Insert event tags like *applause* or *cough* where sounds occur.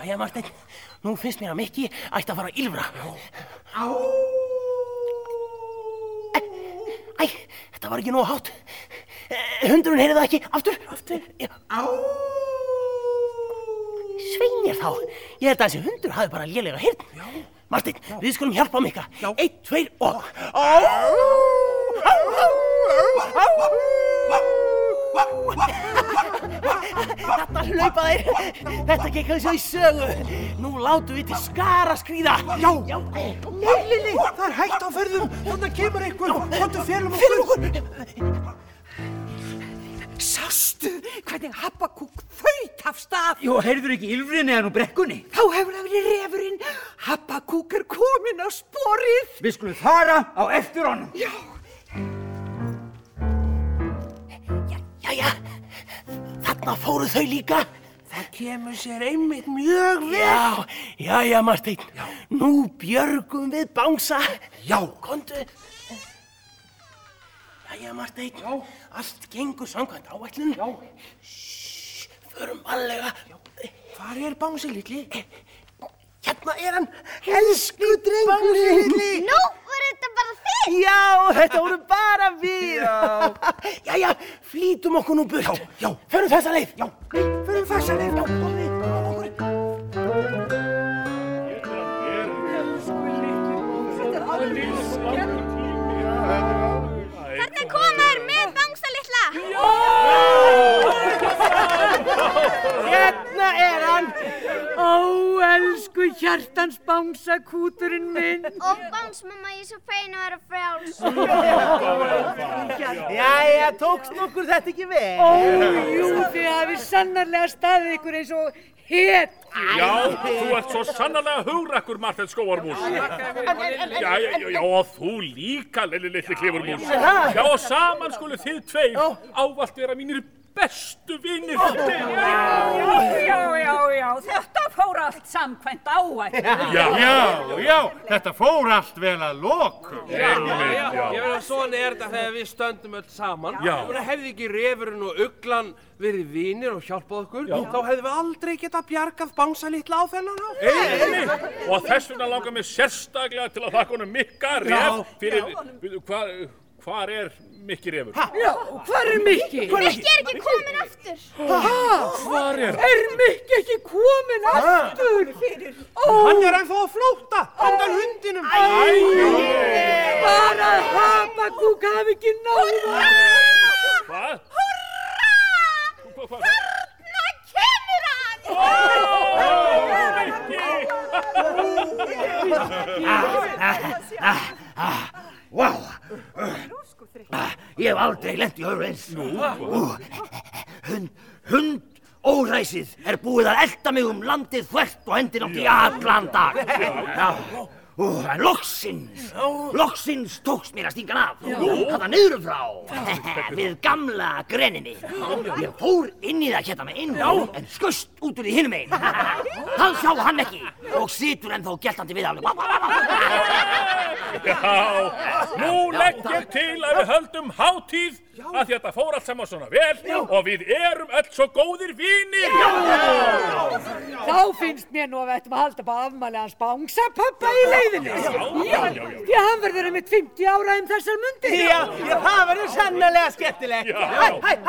Jæja, Marteinn, nú finnst mér að Mikki ætti að fara að ylfra. Á! Æ, þetta var ekki nóg hátt. Eh, Hundurinn heyrði það ekki. Aftur. Aftur. Já. Á! Sveinir þá. Ég held að þessi hundur hafi bara lélega hirn. Já. Martin, við skulum hjálpa Mikka. Já. Eitt, tveir og... Þetta hlaupa þeir. Þetta gekk eins og í sögu. Nú látum við til skara skrýða. Já. Já. Nei, Lili, það er hægt á ferðum. Þannig kemur einhver. Hvort félum okkur. Fyrir okkur. Sástu hvernig Habbakúk þaut af stað? Jó, heyrður ekki ylfrinni eða nú brekkunni? Þá hefur það verið refurinn. Habbakúk er komin á sporið. Við skulum fara á eftir honum. Já, Jæja, þarna fóru þau líka. Það kemur sér einmitt mjög vel. Já, jæja, Marteinn. Nú björgum við bánsa. Já. Kondu. Jæja, Marteinn. Já. Allt gengur samkvæmt áætlun. Já. Shhh, förum allega. Hvar er bánsi litli? Hérna er hann. Elsku drengurinn. Nú voru þetta bara þið! Já, þetta voru bara við. Já. Jæja, flýtum okkur nú burt. Já, já. Förum þessa leið. Já. Nei, förum þessa leið. Já, komum við, komum okkur. Þarna koma þær með bangsa litla! Hérna er hann. ó, elsku hjartans bánsakúturinn minn. Og bangsmamma, ég er svo fein að vera frjáls. Jæja, tókst okkur þetta ekki vel? Ó, jú, þið hafið sannarlega staðið ykkur eins og het. Já, þú ert svo sannarlega hugrakkur, Martin Skóarmús. Já, já, og þú líka, lilli litli klifurmús. Já, og saman skulu þið tveir ávallt vera mínir bestu vinnir. Já, já, já, fór allt samkvæmt áætt. Já, Já, já, þetta fór allt vel að lokum. einmitt, já. Ég veit að svona er þetta þegar við stöndum öll saman. Já. Núna hefði ekki refurinn og uglan verið vinir og hjálpað okkur, þá hefðum við aldrei getað bjargað bánsa litla á þennan á. Einmitt, og þess vegna langar mér sérstaklega til að þakka honum Mikka ref fyrir, hvað, hvar er Mikki refur? Já, hvar er Mikki? Mikki er ekki komin aftur. Hvar er? Er Mikki ekki komin aftur? Hann er ennþá að flóta. Handan hundinum. Bara Habbakúk hafi ekki náða. Hvað? Hurra! Þarna kemur hann! *laughs* Vá, ég hef aldrei lent í höfru eins. Nú? Hund, hund óræsið er búið að elda mig um landið þvert og hendin átt í allan dag. Já. Ú, en loksins, loksins tókst mér að stinga af. Þetta niður frá, *laughs* við gamla greninni. Ég fór inn í það hérna með inn, en skust út úr því hinum einn. Það sá hann ekki og situr ennþá geltandi við alveg. Já, nú legg ég til að við höldum hátíð að þetta fór allt saman svona vel og við erum öll svo góðir vinir. Þá finnst mér nú að við ættum að halda bara afmæli hans bánsapappa í leiðinni. já, já, já. Því að hann verður einmitt 50 ára um þessar mundir. Já, já, það verður sannlega skemmtilegt. Já. Hæ, hæ, hæ,